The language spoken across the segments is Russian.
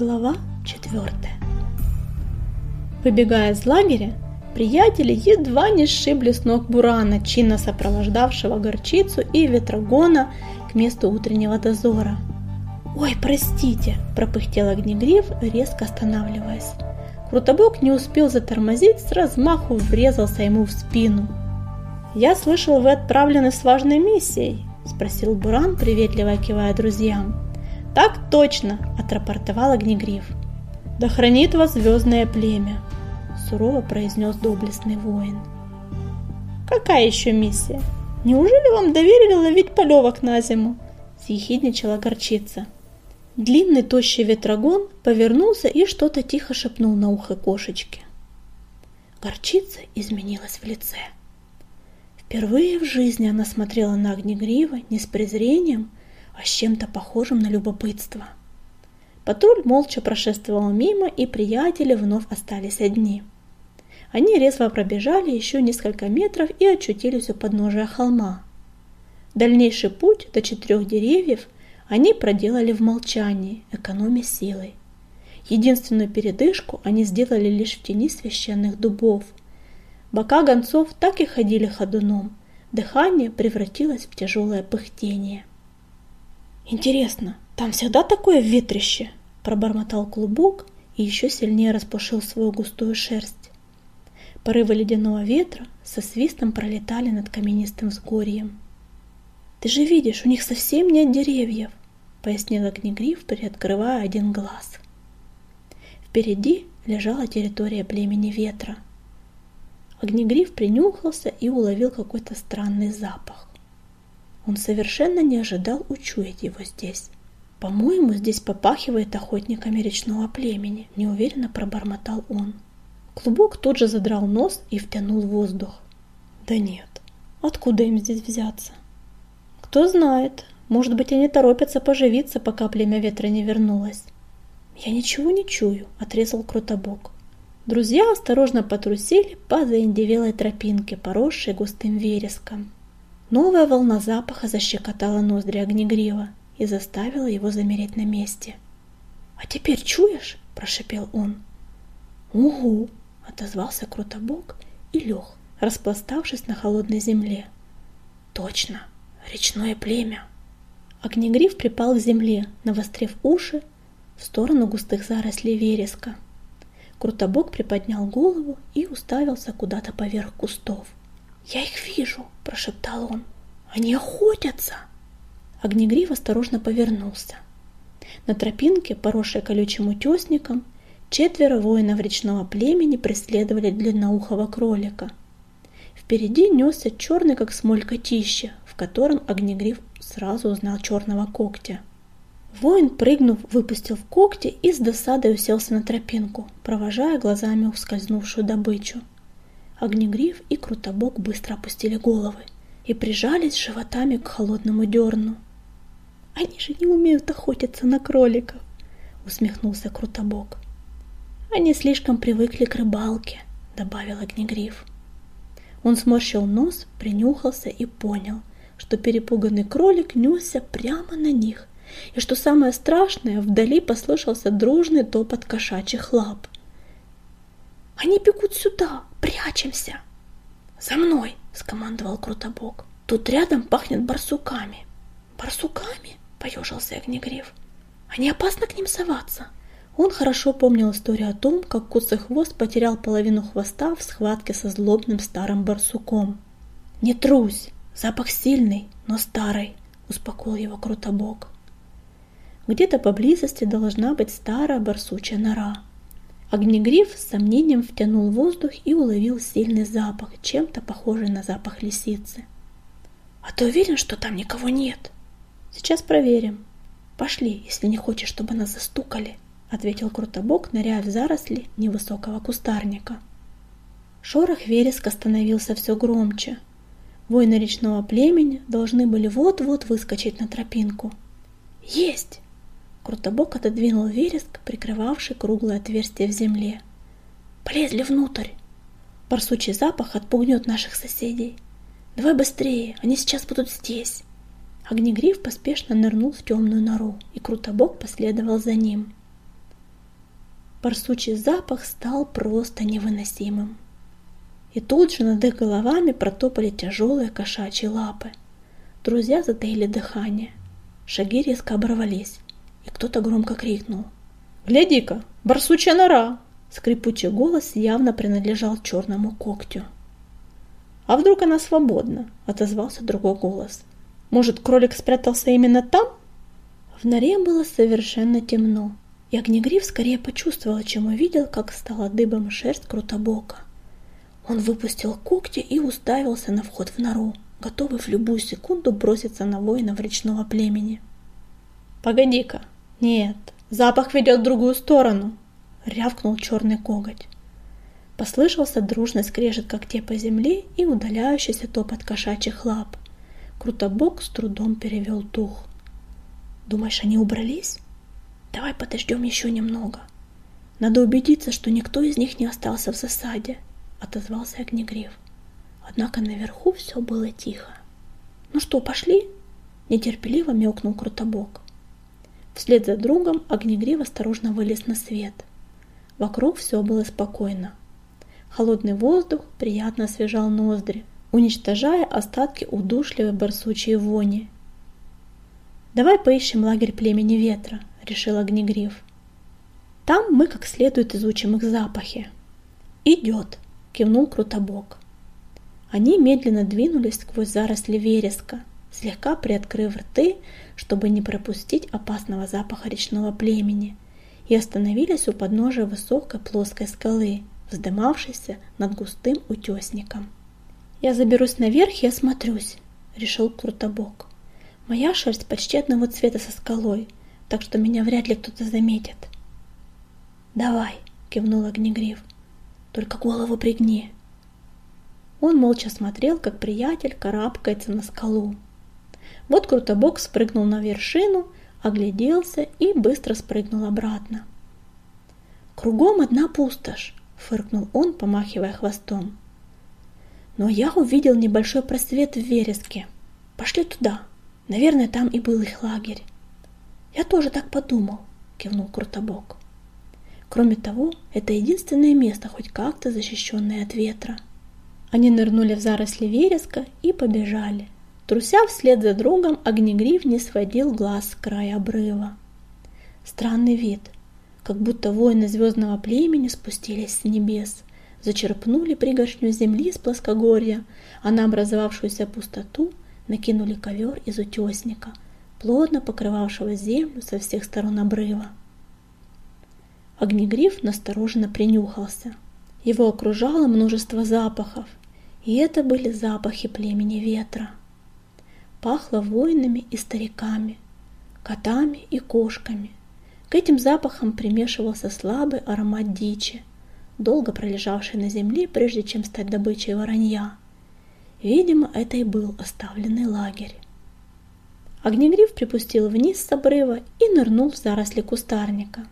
Глава 4 Выбегая из лагеря, приятели едва не сшибли с ног Бурана, чинно сопровождавшего горчицу и ветрогона к месту утреннего дозора. «Ой, простите!» – пропыхтел огнегриф, резко останавливаясь. Крутобок не успел затормозить, с размаху врезался ему в спину. «Я слышал, вы отправлены с важной миссией?» – спросил Буран, приветливо кивая друзьям. «Так точно!» – отрапортовал Огнегриф. «Да хранит вас звездное племя!» – сурово произнес доблестный воин. «Какая еще миссия? Неужели вам доверили ловить полевок на зиму?» – съехидничала горчица. Длинный тощий ветрогон повернулся и что-то тихо шепнул на ухо кошечке. Горчица изменилась в лице. Впервые в жизни она смотрела на Огнегрива не с презрением, а с чем-то похожим на любопытство. Патруль молча прошествовал мимо, и приятели вновь остались одни. Они резво пробежали еще несколько метров и очутились у подножия холма. Дальнейший путь до четырех деревьев они проделали в молчании, экономя силой. Единственную передышку они сделали лишь в тени священных дубов. Бока гонцов так и ходили ходуном, дыхание превратилось в тяжелое пыхтение. «Интересно, там всегда такое ветрище?» – пробормотал клубок и еще сильнее распушил свою густую шерсть. Порывы ледяного ветра со свистом пролетали над каменистым взгорьем. «Ты же видишь, у них совсем нет деревьев», — пояснила Книгриф, приоткрывая один глаз. Впереди лежала территория племени ветра. Огнегриф принюхался и уловил какой-то странный запах. Он совершенно не ожидал учуять его здесь. «По-моему, здесь попахивает охотниками речного племени», – неуверенно пробормотал он. Клубок тут же задрал нос и втянул воздух. «Да нет, откуда им здесь взяться?» «Кто знает, может быть, они торопятся поживиться, пока племя ветра не вернулось». «Я ничего не чую», – отрезал Крутобок. Друзья осторожно потрусили по заиндевелой тропинке, поросшей густым вереском. Новая волна запаха защекотала ноздри огнегрива и заставила его замереть на месте. «А теперь чуешь?» – прошепел он. «Угу!» – отозвался Крутобок и лег, распластавшись на холодной земле. «Точно! Речное племя!» Огнегриф припал к земле, навострив уши в сторону густых зарослей вереска. Крутобок приподнял голову и уставился куда-то поверх кустов. «Я их вижу!» – прошептал он. «Они охотятся!» Огнегрив осторожно повернулся. На тропинке, поросшей колючим утесником, четверо воинов речного племени преследовали длинноухого кролика. Впереди несся черный, как смоль, котище, в котором Огнегриф сразу узнал черного когтя. Воин, прыгнув, выпустил в когти и с досадой уселся на тропинку, провожая глазами ускользнувшую добычу. Огнегриф и Крутобок быстро опустили головы и прижались животами к холодному дерну. «Они же не умеют охотиться на кроликов!» — усмехнулся Крутобок. «Они слишком привыкли к рыбалке», — добавил Огнегриф. Он сморщил нос, принюхался и понял, что перепуганный кролик несся прямо на них, и что самое страшное, вдали послышался дружный топот кошачьих лап. «Они бегут сюда!» Прячемся!» «За мной!» — скомандовал Крутобок. «Тут рядом пахнет барсуками». «Барсуками?» — поежился Огнегриф. «А не опасно к ним соваться?» Он хорошо помнил историю о том, как куцый хвост потерял половину хвоста в схватке со злобным старым барсуком. «Не трусь! Запах сильный, но старый!» — успокоил его Крутобок. Где-то поблизости должна быть старая барсучья нора. Огнегриф с сомнением втянул воздух и уловил сильный запах, чем-то похожий на запах лисицы. «А ты уверен, что там никого нет?» «Сейчас проверим. Пошли, если не хочешь, чтобы нас застукали», — ответил Крутобок, ныряя в заросли невысокого кустарника. Шорох вереска становился все громче. Воины речного племени должны были вот-вот выскочить на тропинку. «Есть!» Крутобок отодвинул вереск, прикрывавший круглое отверстие в земле. «Полезли внутрь! Барсучий запах отпугнет наших соседей. Давай быстрее, они сейчас будут здесь!» Огнегриф поспешно нырнул в темную нору, и Крутобок последовал за ним. Барсучий запах стал просто невыносимым. И тут же над их головами протопали тяжелые кошачьи лапы. Друзья затаили дыхание. Шаги резко оборвались, кто-то громко крикнул. «Гляди-ка, барсучья нора!» Скрипучий голос явно принадлежал черному когтю. «А вдруг она свободна?» – отозвался другой голос. «Может, кролик спрятался именно там?» В норе было совершенно темно, и Огнегриф скорее почувствовал, чем увидел, как стала дыбом шерсть Крутобока. Он выпустил когти и уставился на вход в нору, готовый в любую секунду броситься на воинов речного племени. «Погоди-ка! Нет, запах ведет в другую сторону!» — рявкнул черный коготь. Послышался дружный скрежет когтей по земле и удаляющийся топот кошачьих лап. Крутобок с трудом перевел дух. «Думаешь, они убрались? Давай подождем еще немного. Надо убедиться, что никто из них не остался в засаде», — отозвался Огнегриф. Однако наверху все было тихо. «Ну что, пошли?» — нетерпеливо мяукнул Крутобок. Вслед за другом Огнегрив осторожно вылез на свет. Вокруг все было спокойно. Холодный воздух приятно освежал ноздри, уничтожая остатки удушливой барсучьей вони. «Давай поищем лагерь племени ветра», — решил Огнегриф. «Там мы как следует изучим их запахи». «Идет», — кивнул Крутобок. Они медленно двинулись сквозь заросли вереска, слегка приоткрыв рты, чтобы не пропустить опасного запаха речного племени, и остановились у подножия высокой плоской скалы, вздымавшийся над густым утесником. «Я заберусь наверх и осмотрюсь», — решил Крутобок. «Моя шерсть почти одного цвета со скалой, так что меня вряд ли кто-то заметит». «Давай», — кивнул Огнегриф, — «только голову пригни». Он молча смотрел, как приятель карабкается на скалу. Вот Крутобок спрыгнул на вершину, огляделся и быстро спрыгнул обратно. «Кругом одна пустошь», фыркнул он, помахивая хвостом. Но я увидел небольшой просвет в вереске. Пошли туда. Наверное, там и был их лагерь. Я тоже так подумал, кивнул Крутобок. Кроме того, это единственное место, хоть как-то защищенное от ветра. Они нырнули в заросли вереска и побежали. Труся вслед за другом, Огнегриф не сводил глаз с края обрыва. Странный вид – как будто воины звездного племени спустились с небес, зачерпнули пригоршню земли с плоскогорья, а на образовавшуюся пустоту накинули ковер из утесника, плотно покрывавшего землю со всех сторон обрыва. Огнегриф настороженно принюхался. Его окружало множество запахов, и это были запахи племени ветра. Пахло воинами и стариками, котами и кошками – к этим запахам примешивался слабый аромат дичи, долго пролежавшей на земле, прежде чем стать добычей воронья. Видимо, это и был оставленный лагерь. Огнегриф припустил вниз с обрыва и нырнул в заросли кустарника.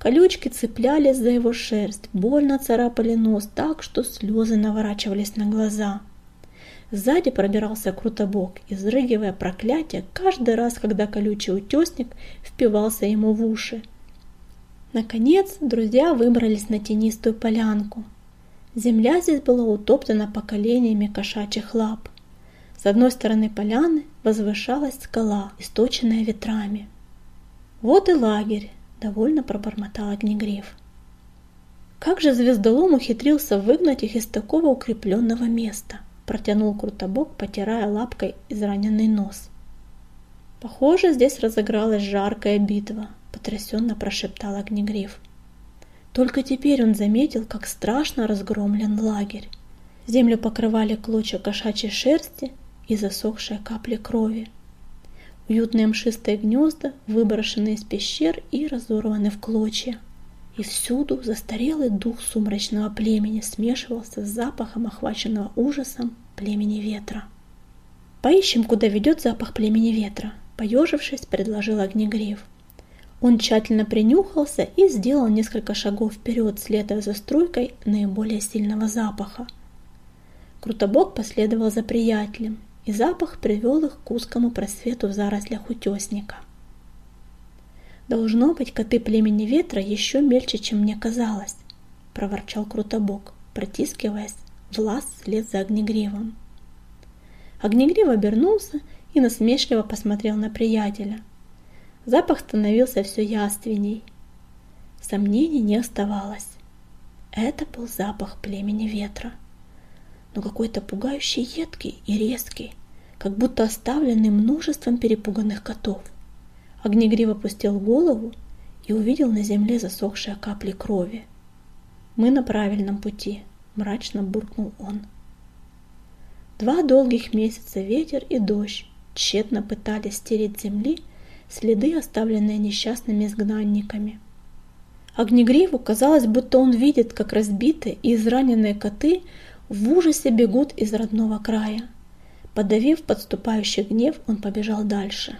Колючки цеплялись за его шерсть, больно царапали нос так, что слезы наворачивались на глаза – Сзади пробирался Крутобок, изрыгивая проклятие каждый раз, когда колючий утесник впивался ему в уши. Наконец, друзья выбрались на тенистую полянку. Земля здесь была утоптана поколениями кошачьих лап. С одной стороны поляны возвышалась скала, источенная ветрами. «Вот и лагерь», — довольно пробормотал Огнегриф. Как же звездолом ухитрился выгнать их из такого укрепленного места? Протянул Крутобок, потирая лапкой израненный нос. Похоже, здесь разыгралась жаркая битва, потрясенно прошептал Огнегриф. Только теперь он заметил, как страшно разгромлен лагерь. Землю покрывали клочья кошачьей шерсти и засохшие капли крови. Уютные мшистые гнезда выброшены из пещер и разорваны в клочья. И всюду застарелый дух сумрачного племени смешивался с запахом, охваченного ужасом племени ветра. «Поищем, куда ведет запах племени ветра», — поежившись, предложил Огнегриф. Он тщательно принюхался и сделал несколько шагов вперед, следуя за струйкой наиболее сильного запаха. Крутобок последовал за приятелем, и запах привел их к узкому просвету в зарослях утесника. Должно быть, коты племени ветра еще мельче, чем мне казалось, проворчал Крутобок, протискиваясь в лаз вслед за Огнегривом. Огнегрив обернулся и насмешливо посмотрел на приятеля. Запах становился все яственней. Сомнений не оставалось. Это был запах племени ветра, но какой-то пугающий едкий и резкий, как будто оставленный множеством перепуганных котов. Огнегрив опустил голову и увидел на земле засохшие капли крови. «Мы на правильном пути», — мрачно буркнул он. Два долгих месяца ветер и дождь тщетно пытались стереть земли следы, оставленные несчастными изгнанниками. Огнегриву казалось, будто он видит, как разбитые и израненные коты в ужасе бегут из родного края. Подавив подступающий гнев, он побежал дальше.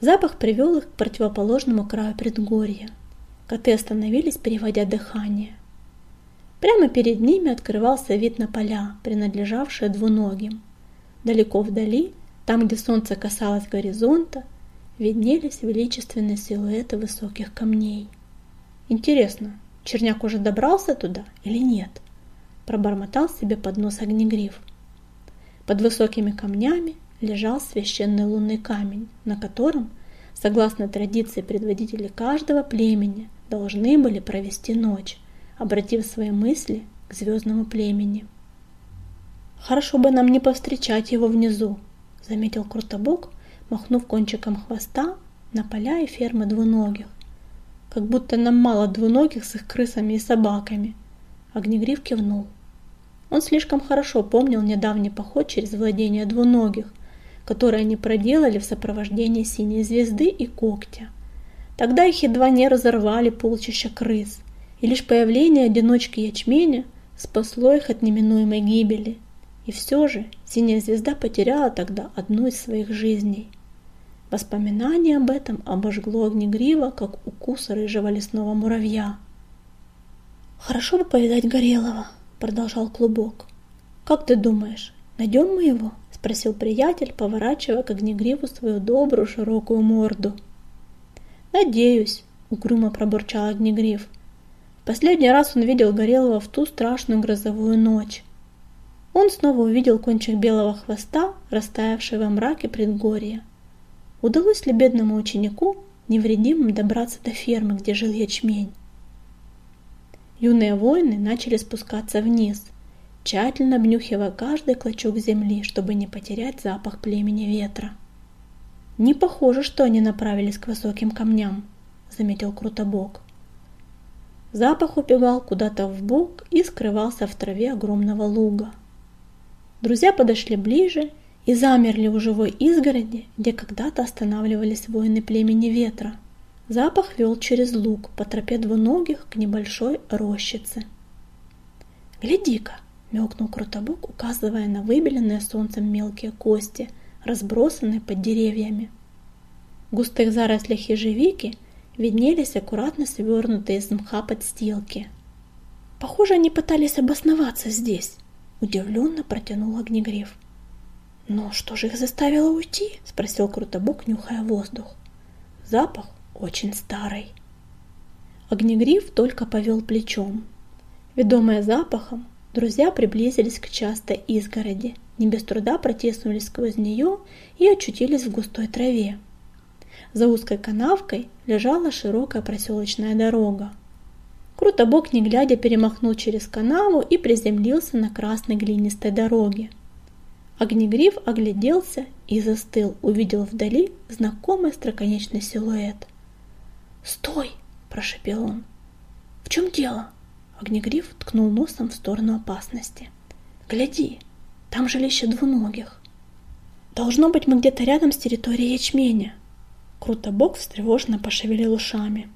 Запах привел их к противоположному краю предгорья. Коты остановились, переводя дыхание. Прямо перед ними открывался вид на поля, принадлежавшие двуногим. Далеко вдали, там, где солнце касалось горизонта, виднелись величественные силуэты высоких камней. Интересно, Черняк уже добрался туда или нет? Пробормотал себе под нос огнегриф. Под высокими камнями лежал священный лунный камень, на котором, согласно традиции предводителей каждого племени, должны были провести ночь, обратив свои мысли к звездному племени. «Хорошо бы нам не повстречать его внизу», — заметил Крутобок, махнув кончиком хвоста на поля и фермы двуногих. «Как будто нам мало двуногих с их крысами и собаками». Огнегриф кивнул. Он слишком хорошо помнил недавний поход через владение двуногих, которые они проделали в сопровождении синей звезды и когтя. Тогда их едва не разорвали полчища крыс, и лишь появление одиночки ячменя спасло их от неминуемой гибели. И все же синяя звезда потеряла тогда одну из своих жизней. Воспоминание об этом обожгло огнегрива, как укус рыжего лесного муравья. «Хорошо бы повидать Горелого», — продолжал Клубок. «Как ты думаешь, найдем мы его?» — спросил приятель, поворачивая к огнегриву свою добрую широкую морду. «Надеюсь», — угрюмо пробурчал огнегрив. В последний раз он видел Горелого в ту страшную грозовую ночь. Он снова увидел кончик белого хвоста, растаявший во мраке предгорья. Удалось ли бедному ученику невредимым добраться до фермы, где жил ячмень? Юные воины начали спускаться вниз — тщательно обнюхивая каждый клочок земли, чтобы не потерять запах племени ветра. «Не похоже, что они направились к высоким камням», — заметил Крутобок. Запах убегал куда-то в бок и скрывался в траве огромного луга. Друзья подошли ближе и замерли у живой изгороди, где когда-то останавливались воины племени ветра. Запах вел через луг по тропе двуногих к небольшой рощице. «Гляди-ка!» Мелкнул Крутобок, указывая на выбеленные солнцем мелкие кости, разбросанные под деревьями. В густых зарослях ежевики виднелись аккуратно свернутые из мха подстилки. Похоже, они пытались обосноваться здесь, удивленно протянул Огнегриф. «Но что же их заставило уйти?» – спросил Крутобок, нюхая воздух. Запах очень старый. Огнегриф только повел плечом. Ведомая запахом, Друзья приблизились к частой изгороди, не без труда протиснулись сквозь нее и очутились в густой траве. За узкой канавкой лежала широкая проселочная дорога. Крутобок, не глядя, перемахнул через канаву и приземлился на красной глинистой дороге. Огнегриф огляделся и застыл, увидел вдали знакомый строконечный силуэт. «Стой!» – прошепел он. «В чем дело?» Огнегриф ткнул носом в сторону опасности. «Гляди, там жилище двуногих. Должно быть, мы где-то рядом с территорией ячменя». Крутобок встревоженно пошевелил ушами.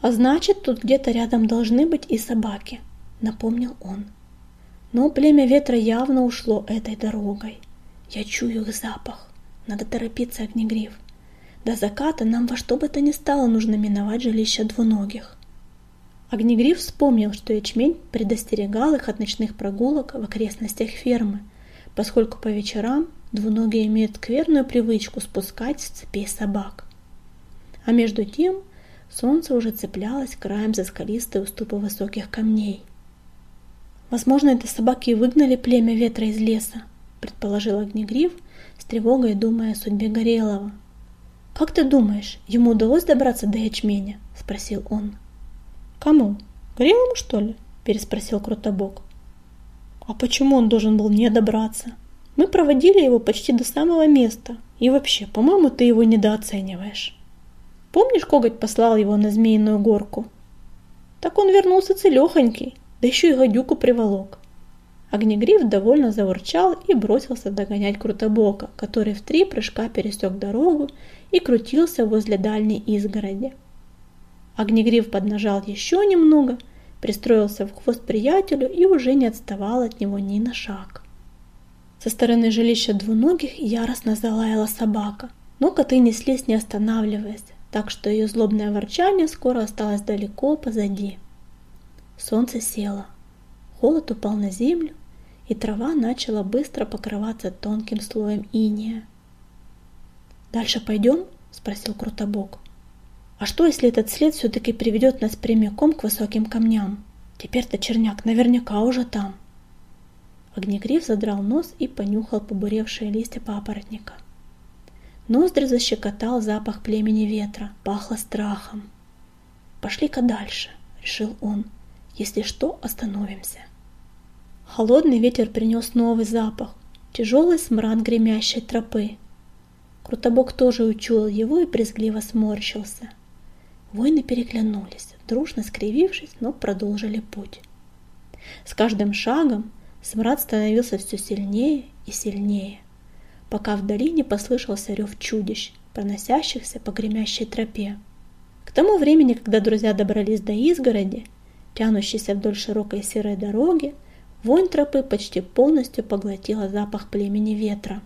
«А значит, тут где-то рядом должны быть и собаки», — напомнил он. Но племя ветра явно ушло этой дорогой. Я чую их запах. Надо торопиться, огнегриф. До заката нам во что бы то ни стало нужно миновать жилище двуногих. Огнегриф вспомнил, что ячмень предостерегал их от ночных прогулок в окрестностях фермы, поскольку по вечерам двуногие имеют скверную привычку спускать с цепей собак. А между тем солнце уже цеплялось краем за скалистые уступы высоких камней. «Возможно, это собаки выгнали племя ветра из леса», предположил Огнегрив, с тревогой думая о судьбе Горелого. «Как ты думаешь, ему удалось добраться до ячменя?» – спросил он. «Кому? Горелому, что ли?» – переспросил Крутобок. «А почему он должен был не добраться? Мы проводили его почти до самого места. И вообще, по-моему, ты его недооцениваешь. Помнишь, Коготь послал его на Змеиную горку? Так он вернулся целехонький, да еще и гадюку приволок. Огнегриф довольно заурчал и бросился догонять Крутобока, который в три прыжка пересек дорогу и крутился возле дальней изгороди. Огнегриф поднажал еще немного, пристроился в хвост приятелю и уже не отставал от него ни на шаг. Со стороны жилища двуногих яростно залаяла собака, но коты неслись не останавливаясь, так что ее злобное ворчание скоро осталось далеко позади. Солнце село, холод упал на землю, и трава начала быстро покрываться тонким слоем иния. «Дальше пойдем?» – спросил Крутобок. «А что, если этот след все-таки приведет нас прямиком к высоким камням? Теперь-то черняк наверняка уже там». Огнегриф задрал нос и понюхал побуревшие листья папоротника. Ноздри защекотал запах племени ветра, пахло страхом. «Пошли-ка дальше», — решил он. «Если что, остановимся». Холодный ветер принес новый запах, тяжелый смрад гремящей тропы. Крутобок тоже учуял его и брезгливо сморщился. Воины переглянулись, дружно скривившись, но продолжили путь. С каждым шагом смрад становился все сильнее и сильнее, пока вдали не послышался рев чудищ, проносящихся по гремящей тропе. К тому времени, когда друзья добрались до изгороди, тянущейся вдоль широкой серой дороги, Вонь тропы почти полностью поглотила запах племени ветра.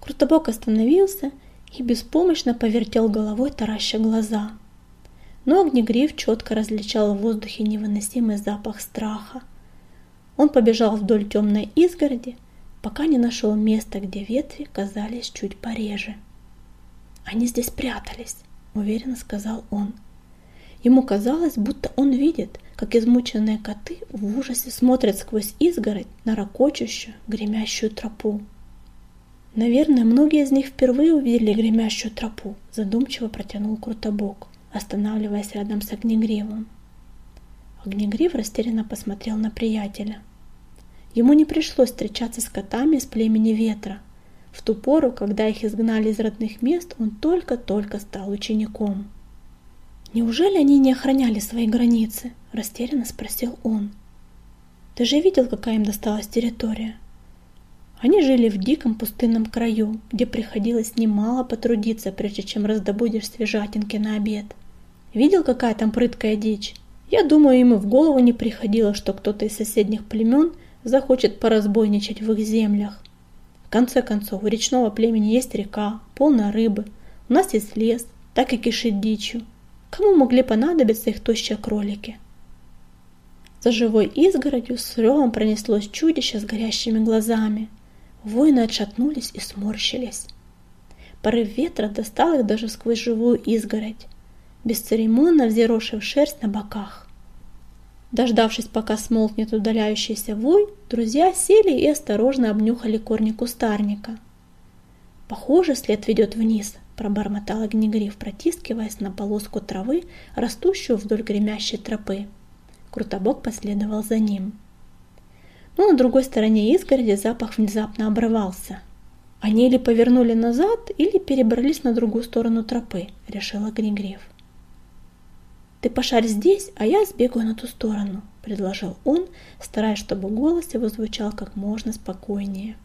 Крутобок остановился и беспомощно повертел головой, тараща глаза. Но огнегриф четко различал в воздухе невыносимый запах страха. Он побежал вдоль темной изгороди, пока не нашел места, где ветви казались чуть пореже. «Они здесь прятались», — уверенно сказал он. Ему казалось, будто он видит, как измученные коты в ужасе смотрят сквозь изгородь на ракочущую, гремящую тропу. Наверное, многие из них впервые увидели гремящую тропу, задумчиво протянул Крутобок, останавливаясь рядом с Огнегривом. Огнегрив растерянно посмотрел на приятеля. Ему не пришлось встречаться с котами из племени ветра. В ту пору, когда их изгнали из родных мест, он только-только стал учеником. «Неужели они не охраняли свои границы?» – растерянно спросил он. «Ты же видел, какая им досталась территория?» Они жили в диком пустынном краю, где приходилось немало потрудиться, прежде чем раздобудешь свежатинки на обед. Видел, какая там прыткая дичь? Я думаю, им и в голову не приходило, что кто-то из соседних племен захочет поразбойничать в их землях. В конце концов, у речного племени есть река, полная рыбы, у нас есть лес, так и кишит дичью. Кому могли понадобиться их тощие кролики? За живой изгородью с ревом пронеслось чудище с горящими глазами. Воины отшатнулись и сморщились. Порыв ветра достал их даже сквозь живую изгородь, бесцеремонно взъерошив шерсть на боках. Дождавшись, пока смолкнет удаляющийся вой, друзья сели и осторожно обнюхали корни кустарника. Похоже, след ведет вниз, пробормотал огнегриф, протискиваясь на полоску травы, растущую вдоль гремящей тропы. Крутобок последовал за ним. Но на другой стороне изгороди запах внезапно обрывался. Они или повернули назад, или перебрались на другую сторону тропы, решил огнегриф. «Ты пошарь здесь, а я сбегаю на ту сторону», — предложил он, стараясь, чтобы голос его звучал как можно спокойнее.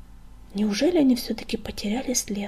Неужели они все-таки потеряли след?